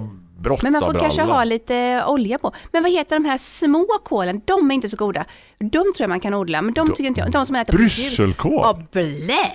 men man får kanske ha lite olja på. Men vad heter de här små kålen? De är inte så goda. De tror jag man kan odla, men de tycker inte jag. De som äter Brysselkål? Ja, blä!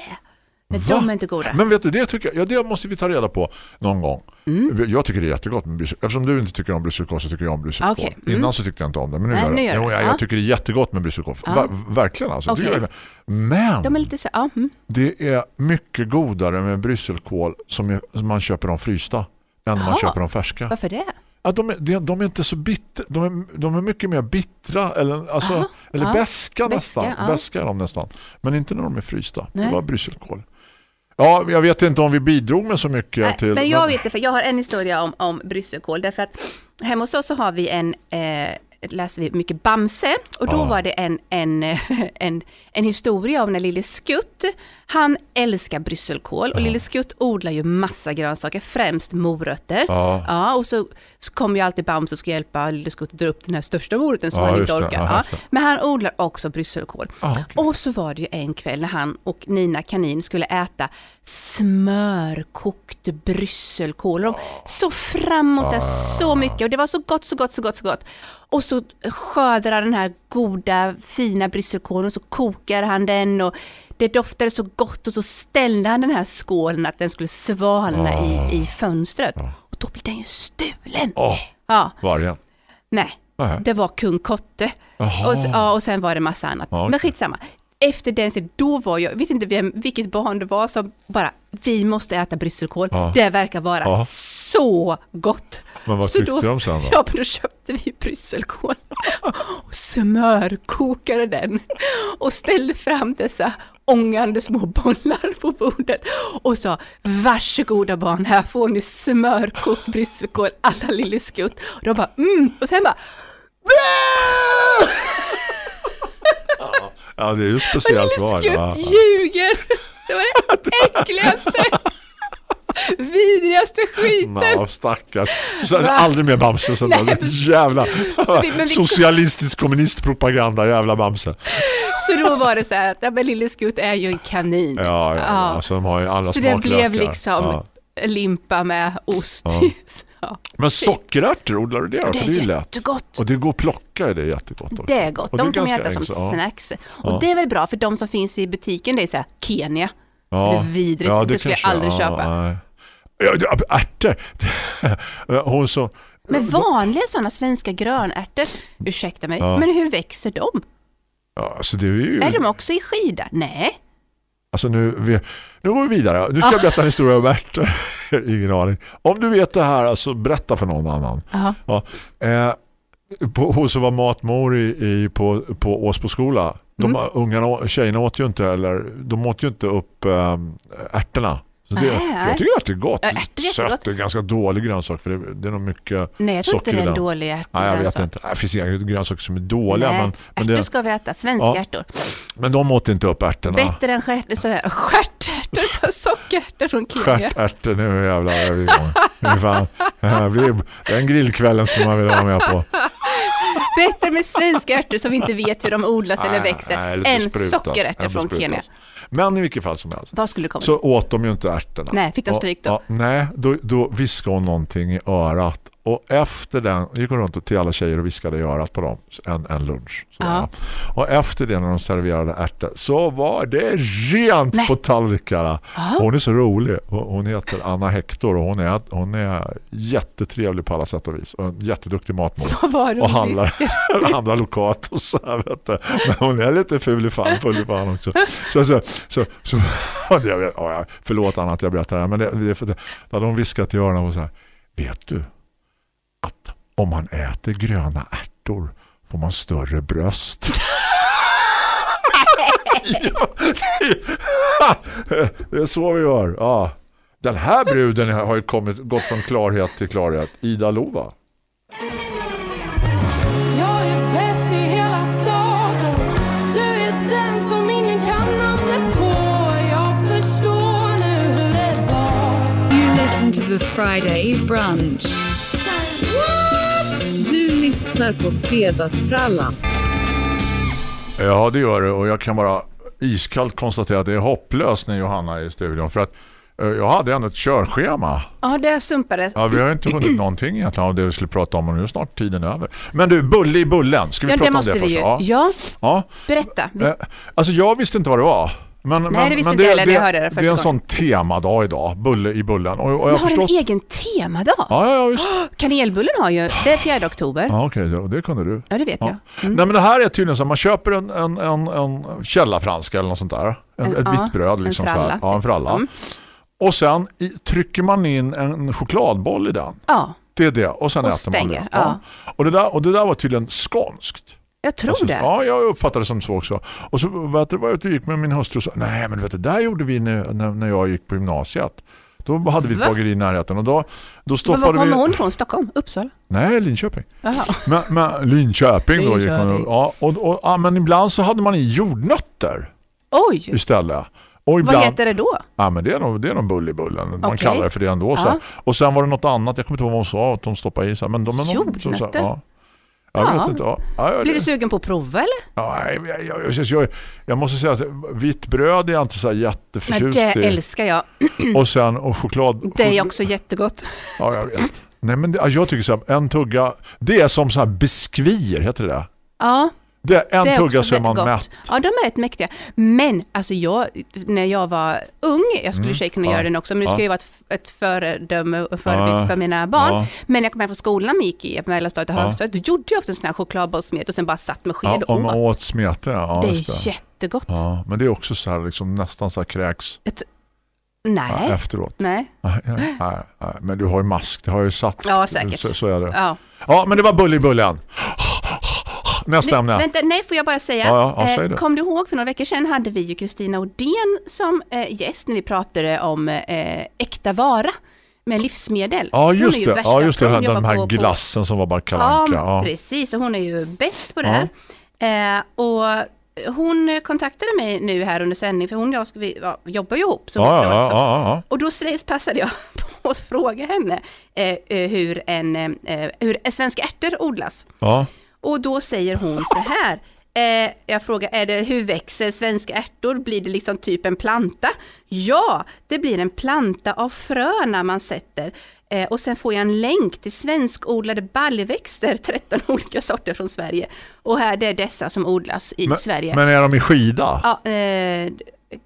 Nej, de är inte goda. Men vet du, det, tycker jag, ja, det måste vi ta reda på någon gång. Mm. Jag tycker det är jättegott med brysselkål. Eftersom du inte tycker om brysselkål så tycker jag om brysselkål. Okej, mm. Innan så tyckte jag inte om det, men nu Nej, gör jag nu det. gör det. jag, Ja. jag tycker det är jättegott med brysselkål. Ja. Ver, verkligen alltså. Tycker jag. Men De är lite så, ja. Mm. det är mycket godare med brysselkål som, är, som man köper dem frysta än när man köper dem färska. Varför det? Ja, de, är, de, de är inte så bittra. De är, de är mycket mer bittra. Eller, alltså, Aha, eller ja. Beska, nästan. ja. Beska är de nästan. Men inte när de är frysta. Det Nej. var brysselkål. Ja, jag vet inte om vi bidrog med så mycket Nej, till... men jag vet det, för jag har en historia om, om brysselkål. Därför att hemma hos oss så har vi en, eh, läser vi mycket Bamse. Och då Ja. var det en, en, en, en historia om när Lille Skutt, han älskar brysselkål. Och Lille Skutt odlar ju massa grönsaker, främst morötter. Ja. Ja, och så, kommer ju alltid Bamse och ska hjälpa Lille Skutt att dra upp den här största moroten som han inte orkar. Ja. Men han odlar också brysselkål. Okej. Och så var det ju en kväll när han och Nina kanin skulle äta smörkokt brysselkål. De såg fram emot det så mycket och det var så gott, så gott, så gott, så gott. Och så skördade han den här goda, fina brysselkålen och så kokade han den och det doftade så gott och så ställde han den här skålen att den skulle svalna i, i fönstret. Och då blev den ju stulen. Åh, Ja, vargen. nej. Nej. Det var kung Kotte. Och, så- ja, och sen var det massa annat. Okej. Men skitsamma. Efter den tiden, då var jag, vet inte vem, vilket barn det var som bara, vi måste äta brysselkål. Ja. Det verkar vara Ja. så gott. Men vad Så tyckte de sen då? Ja, men då köpte vi brysselkål och smörkokade den och ställde fram dessa ångande små bollar på bordet och sa varsågoda barn, här får ni smörkokt brysselkål alla lille skutt. Och de bara mm, och sen bara Ja, det är ju och speciellt lille svar. skutt Ja. ljuger. Det var det äckligaste, vidrigaste skiten. Ja, stackars. Sen aldrig mer Bamse. Sen Nej. jävla Så vi- men vi- socialistisk kommunistpropaganda, jävla Bamse. Så då var det så här att ja, men lille skutt är ju en kanin. Ja, ja, ja. Ja. Alltså, de har ju alla Så det blev liksom. Limpa med ost. Ja. Ja. Men sockerärtor, odlar du det? Det är det är jättegott. Och det går att plocka, det är jättegott också. Det är gott. Och De kan man äta som ja. snacks. Och det är väl bra för de som finns i butiken, det är så här Kenya. Ja. Det är vidrigt. Det skulle jag aldrig köpa. nej. Ja, det- ärtor. Hon så... Men vanliga sådana svenska grönärtor, ursäkta mig, men hur växer de? Ja, alltså det är ju... Är de också i skida? Nej. Alltså nu, vi, nu går vi vidare. Nu ska Ah. jag berätta en historia om ärtor. Ingen aning. Om du vet det här, alltså berätta för någon annan. Aha. Ja. Eh, på, hon som var matmor i, i, på, på Åsbo skola. De Mm. ungarna, tjejerna åt ju inte, eller de åt ju inte upp ähm, ärtorna. Det, Nej. jag tycker att det är gott. Ärtor är Sött, är ganska dålig grönsak för det, det är nog mycket Nej, jag tror inte det är en dålig ärta. Nej, jag vet alltså. inte. Det finns inga grönsaker som är dåliga. Nej, Men, men, ärtor det, ska vi äta, svenska Ja. ärtor. men de åt inte upp ärtorna. Bättre än stjärtärtor, sockerärtor från Kenya. Stjärtärtor, nu jävlar igång. Nu fan, blir den grillkvällen som man vill vara med på. Bättre med svenska ärtor som vi inte vet hur de odlas eller växer nej, än sprutas, sockerärtor från. Kenya. Men i vilket fall som helst. Vad skulle komma? Så åt de ju inte ärtorna. Nej, fick de stryk då? Och, ja, nej, då, då viskade hon någonting i örat. Och efter den gick hon runt till alla tjejer och viskade i örat på dem en, en lunch. Ja. Och efter det när de serverade ärtor så var det rent Nej. på tallrikarna. Ja. Hon är så rolig. Hon heter Anna Hector och hon är, hon är jättetrevlig på alla sätt och vis. Och en jätteduktig matmor. Och handlar, handlar lokalt och så här, vet du. Men hon är lite ful i fan, full i fan också. Så, så, så, så jag förlåt Anna att jag berättar det här, men det, det, det, hade hon viskat i öronen och så här, vet du att om man äter gröna ärtor får man större bröst? Ja, det- det är så vi gör. Ja. Den här bruden har ju kommit, gått från klarhet till klarhet. Ida Lova. Jag är bäst i hela staden Du är den som ingen kan namnet på Jag förstår nu hur det var You listen to the Friday brunch. Du lyssnar på Fredagsfrallan. Ja, det gör det och jag kan bara iskallt konstatera att det är hopplöst när Johanna är i studion för att eh, jag hade ändå ett körschema. Ja, det sumpades. Ja, vi har inte hunnit någonting egentligen av det vi skulle prata om och nu är snart tiden över. Men du, bulle i bullen. Ska vi Ja, prata det om det vi först? ju. Ja. Ja, berätta. Vi- Eh, Alltså jag visste inte vad det var. Men, men, det visste inte heller när jag hörde det det första är en sån temadag idag, bulle i bullen. Och, och jag Men har förstått... en egen temadag? Ja, ja, ja, visst. Kanelbullen har ju, det är 4 oktober. Ja, okej, det, det kunde du. Ja, det vet Ja. jag. Mm. Nej men det här är tydligen så man köper en, en, en, en källarfranska eller något sånt där. En, En- ett ja, vitt bröd en liksom så här. fralla, Ja, en typ. fralla. Mm. Och sen i, trycker man in en chokladboll i den. Ja, det är det. Och sen Och äter man stänger, det. ja. Och, det där, och det där var tydligen skånskt. Jag tror Alltså, det. Ja, jag uppfattade det som så också. Och så vet du, var jag ute och gick med min hustru och sa, nej men vet du, där gjorde vi när, när, jag gick på gymnasiet. Då hade vi ett Va? bageri i närheten och då, då Men var stoppade kommer vi... hon ifrån? Stockholm? Uppsala? Nej, Linköping. Jaha. Men, men Linköping, då gick man, ja, och, och, ja, men ibland så hade man i jordnötter Oj, istället. Och vad ibland, heter det då? Ja, men det är nog, det är nog bullibullen. Man Okej. kallar det för det ändå. Så. Ja. Och sen var det något annat. Jag kommer inte ihåg vad hon sa att de stoppade i sig. Men de, men de, Jordnötter? Så, så, ja. Jag Ja. vet inte. Ja. Ja, jag, Blir du sugen på att prova eller? ja, jag, jag, jag, måste säga att vitt bröd är jag inte så jätteförtjust det i. älskar jag. Och sen och choklad. Det är också jättegott. Ja, jag vet. Nej, men det, ja, jag tycker så här, en tugga, det är som så här biskvier, heter det det? Ja, det är en det är tugga så är man gott. mätt. Ja, de är rätt mäktiga. Men alltså jag, när jag var ung, jag skulle och sig kunna Mm. Ja. göra den också, men nu ska Ja. jag ju vara ett, ett föredöme och förebild Ja. för mina barn. Ja. Men när jag kom hem från skolan och gick i mellanstadiet och Ja. högstadiet, då gjorde jag ofta en sån här chokladbollsmed och sen bara satt med sked och man åt. åt smete. Ja, det är jättegott. Ja, men det är också så här liksom, nästan så här kräks ja, Nej. efteråt. Nej. Nej, nej, nej, nej. Men du har ju mask, det har jag ju satt. Ja, säkert. Så, så är det. Ja. Ja, men det var bull i bullen. Nästa ämne. Vänta, nej, får jag bara säga. Ja, ja, ja, eh, kom du ihåg för några veckor sedan hade vi ju Kristina Odén som eh, gäst när vi pratade om eh, äkta vara med livsmedel. Ja, just det. Ja, just det. Den, den här på- på- glassen som var bara kalanka. Ja, precis. Och hon är ju bäst på det här. Eh, och hon kontaktade mig nu här under sändning, för hon och jag vi, ja, jobbar ju ihop. Så Ja, ja, ja. Och då passade jag på att fråga henne eh, eh, hur, en, eh, hur svenska ärtor odlas. Och då säger hon så här. Eh, jag frågar, är det, hur växer svenska ärtor? Blir det liksom typ en planta? Ja, det blir en planta av fröna man sätter. Eh, och sen får jag en länk till svenskodlade baljväxter, 13 olika sorter från Sverige. Och här det är dessa som odlas i Men, Sverige. men är de i skida? Ja, eh,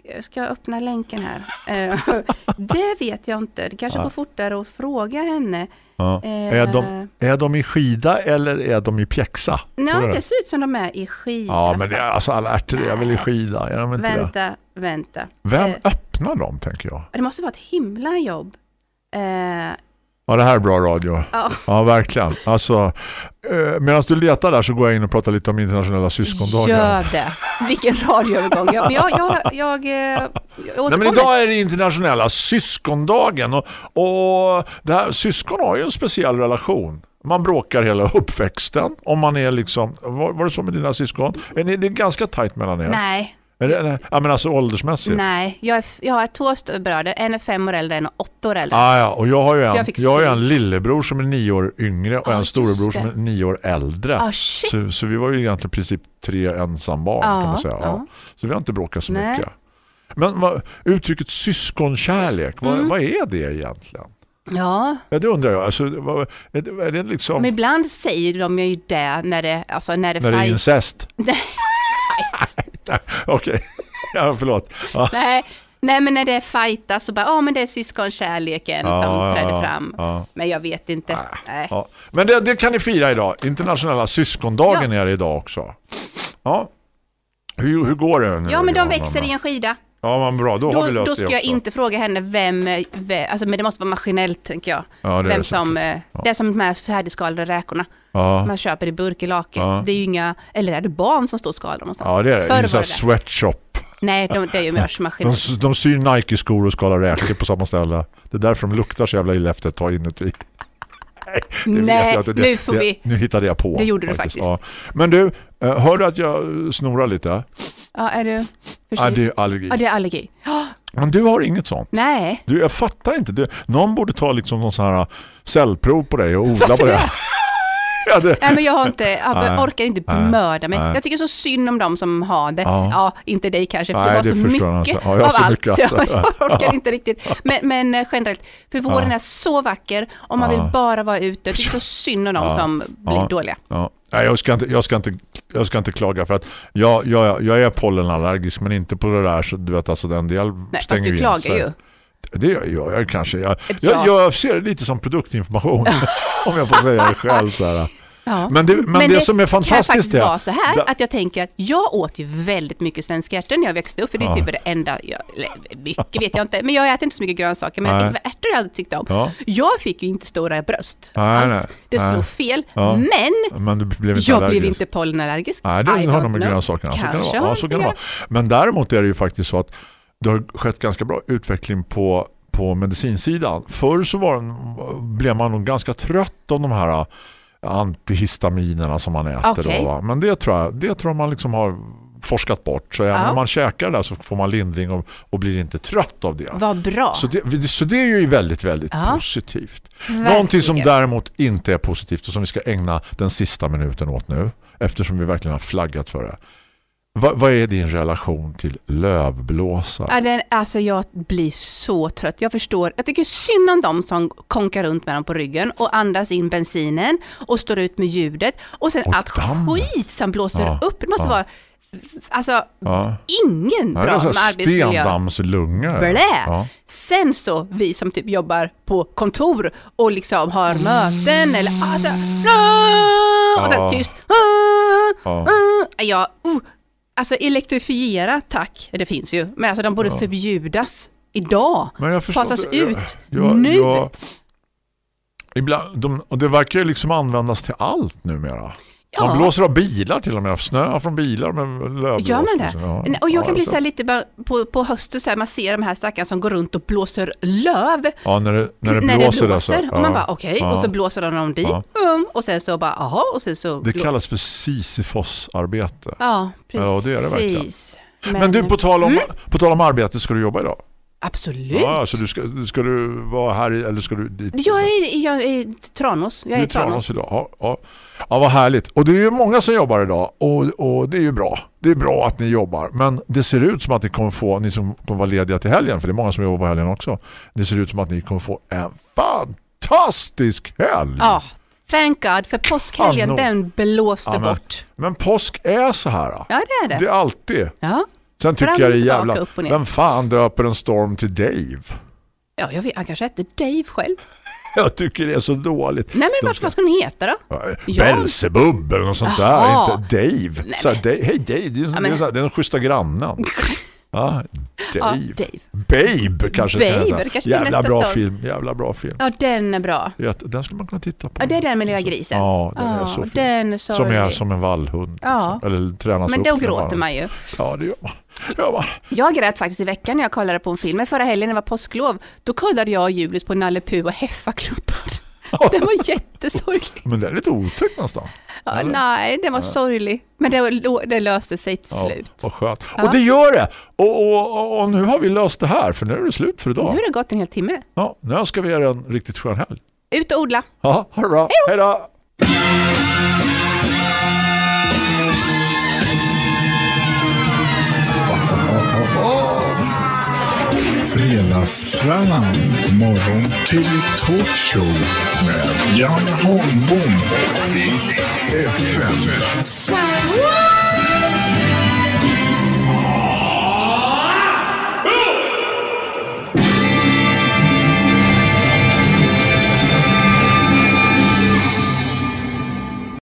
jag ska öppna länken här. Eh, det vet jag inte. Det kanske går fortare att fråga henne. Ja. Eh, Är, de, är de i skida eller är de i pjäxa? Nej, det ser ut som de är i skida. Ja, men det, är- alltså, alla ärtor är väl i skida? Är de inte det? Vänta, vänta. Vem Eh, öppnar dem, tänker jag? det måste vara ett himla jobb. Eh, Ja, det här är bra radio. ja, Ja, verkligen. Alltså, eh, medan du letar där så går jag in och pratar lite om internationella syskondagar. gör det. Vilken radioövergång. Jag, men jag, jag, jag, eh, jag Nej, men idag är det internationella syskondagen och, och det här, syskon har ju en speciell relation. Man bråkar hela uppväxten om man är liksom, var, var det så med dina syskon? Är ni, det är ganska tajt mellan er. Nej, Nej, ja, men alltså åldersmässigt. nej. Jag, är, jag har två bröder. En är fem år äldre, en är åtta år äldre. Ah, ja, och jag har ju Så en, jag jag har en lillebror som är nio år yngre och Ja, en storebror som är nio år äldre. Ah, shit. Så, så vi var ju egentligen i princip tre ensambarn kan Ja, man säga. Ja. Så vi har inte bråkat så Nej. mycket. Men vad, uttrycket syskonkärlek, vad, Mm. vad är det egentligen? Ja, Ja, det undrar jag. Alltså, är, det, liksom men ibland säger de ju det när det, alltså när det när det är incest? Nej. Okej, ja, förlåt. Ja. Nej, nej, men när det är fightas så bara, ja men det är syskonkärleken Ja, som ja, träder ja, fram. ja. Men jag vet inte. Nej. Ja. Men det, det kan ni fira idag. Internationella syskondagen är det idag också. Ja. Hur, hur går det nu? Ja, men de växer i en skida. Ja, men bra. Då, har vi löst då det ska också. jag inte fråga henne vem, vem alltså, men det måste vara maskinellt tänker jag. Ja, det är vem det som, eh, det är som de här färdigskalade räkorna. Ja. Man köper i burk i lake. Ja. Det är ju inga, eller är det barn som står och skalar någonstans? Ja, det är det. Förr Det är så här det. sweatshop. Nej, de, det är ju mer De, maskinellt. de syr Nike-skor och skalar räkor på samma ställe. Det är därför de luktar så jävla illa efter ett tag inuti. Det Nej. Det, nu får det, vi... Nu hittade jag på. Det gjorde du faktiskt. Ja. Men du, eh, hör du att jag snorar lite? Ja, är du Ja, det är allergi. Ja, det är allergi. Men du har inget sånt. nej. Du, jag fattar inte. Du, någon borde ta liksom någon sån här cellprov på dig och odla Varför på det. det? ja, det. Nej, men jag har inte, jag orkar inte Nej. bemörda mig. Jag tycker så synd om dem som har det. Ja. Ja, inte dig kanske, för Nej, du har det så mycket. Ja, jag av så allt. mycket så jag, jag orkar inte riktigt. Men, men eh, generellt, för våren är så vacker och man vill bara vara ute. Det är så synd om dem Ja. som blir dåliga. Nej, jag, ska inte, jag, ska inte, jag ska inte klaga för att jag, jag, jag är pollenallergisk men inte på det där så du vet alltså den del Nej, fast du klagar ju. Det gör jag, kanske. Jag, jag, ja. jag ser det lite som produktinformation om jag får säga det själv så här. Ja. Men det, men det, som är fantastiskt kan faktiskt är... vara så här det- att jag tänker att jag åt ju väldigt mycket svenskärtor när jag växte upp, för det är Ja. typ det enda, jag, mycket vet jag inte, men jag äter inte så mycket grönsaker, men Nej. ärtor har jag alltid tyckt om. Ja. Jag fick ju inte stora bröst Nej, nej, Det slog nej. fel, men Men blev jag blev allergisk. inte pollenallergisk. Nej, det har de med grönsakerna. Så kan det vara. Ja, så det kan det vara. Men däremot är det ju faktiskt så att det har skett ganska bra utveckling på, på medicinsidan. Förr så var den, blev man nog ganska trött av de här äh, antihistaminerna som man äter. Okej. Då, va? Men det tror, jag, det tror jag man liksom har forskat bort. Så även Ja. om man käkar där så får man lindring och, och blir inte trött av det. Vad bra. Så det, så det är ju väldigt, väldigt Ja. positivt. Någonting som Verkligen. däremot inte är positivt och som vi ska ägna den sista minuten åt nu eftersom vi verkligen har flaggat för det. Va, vad är din relation till lövblåsare? Alltså jag blir så trött. Jag förstår. Jag tycker synd om dem som konkar runt med dem på ryggen och andas in bensinen och står ut med ljudet. Och sen Och allt skit som blåser Ja, upp. Det måste ja. vara alltså Ja. ingen bra det är så med här arbetsmiljö. stendammslunga. Blä! Ja. Sen så, vi som typ jobbar på kontor och liksom har möten eller alltså, och sen tyst. Ja. Ja, uh, alltså elektrifiera, tack, det finns ju. Men alltså de borde förbjudas idag. Jag Fasas inte. ut Jag- nu. jag- ibland, de, och det verkar ju liksom användas till allt numera. Ja. Man blåser av bilar till och med. Snö från bilar med lövblås. Gör man det? Ja. Och jag Ja, kan bli så- här lite bara på, på hösten, så här, man ser de här stackarna som går runt och blåser löv. Ja, när det, när det när blåser. det blåser. alltså. och man bara okej, Ja. och så blåser de dit. Um, och sen så bara aha, och sen så... Det kallas för Sisyfos-arbete. Ja, precis. Ja, det är det verkligen. Men, Men du, på tal, om, Mm. på tal om arbete, ska du jobba idag? Absolut. Ja, så du ska, ska du vara här i, eller ska du dit? Jag är, jag är i Tranås. Jag Du är är i Tranås. Tranås idag. Ja, ja. ja, vad härligt. Och det är ju många som jobbar idag och, och det är ju bra. Det är bra att ni jobbar. Men det ser ut som att ni kommer få, ni som kommer vara lediga till helgen, för det är många som jobbar på helgen också. Det ser ut som att ni kommer få en fantastisk helg. Ja, thank God. För påskhelgen, Kanon. den blåste Ja, men- bort. Men påsk är så här. då. Ja, det är det. Det är alltid. Ja, Sen tycker jag det är jävla... Vem fan döper en storm till Dave? ja jag vet, han kanske hette Dave själv. Jag tycker det är så dåligt. Nej, men vad, ska- vad ska den heta då? Ja. Belzebub eller något sånt Jaha. där. Inte Dave. Nej, Så här, Dave. Hej Dave, det är, Ja, men- det är, så här, det är den schyssta grannen. Ja, Dave. Ja, Dave. Babe kanske. Babe, det kanske jävla bra stad. film. Jävla bra film. Ja, den är bra. Den skulle man kunna titta på. Ja, det är den med lilla grisen. Ja, den är Ja, så fin. den är Som är som en vallhund. Ja. Liksom. Eller tränas Men då gråter man ju. Ja, det gör man. Jag grät faktiskt i veckan när jag kollade på en film. Men förra helgen när det var påsklov, då kollade jag och Julius på Nalle Puh och Heffaklubben. Den var jättesorglig. Men det är lite otäckt nästan. Ja, nej, den var sorglig. Men det, det löste sig till Ja, slut. vad skönt. Ja. Och det gör det. Och, och, och, nu har vi löst det här, för nu är det slut för idag. Nu har det gått en hel timme. Ja, nu önskar vi er en riktigt skön helg. Ut och odla. Ja, ha det bra. Hej då! Fredagsfrallan, morgon till talkshow med Jan Holmbom i FN.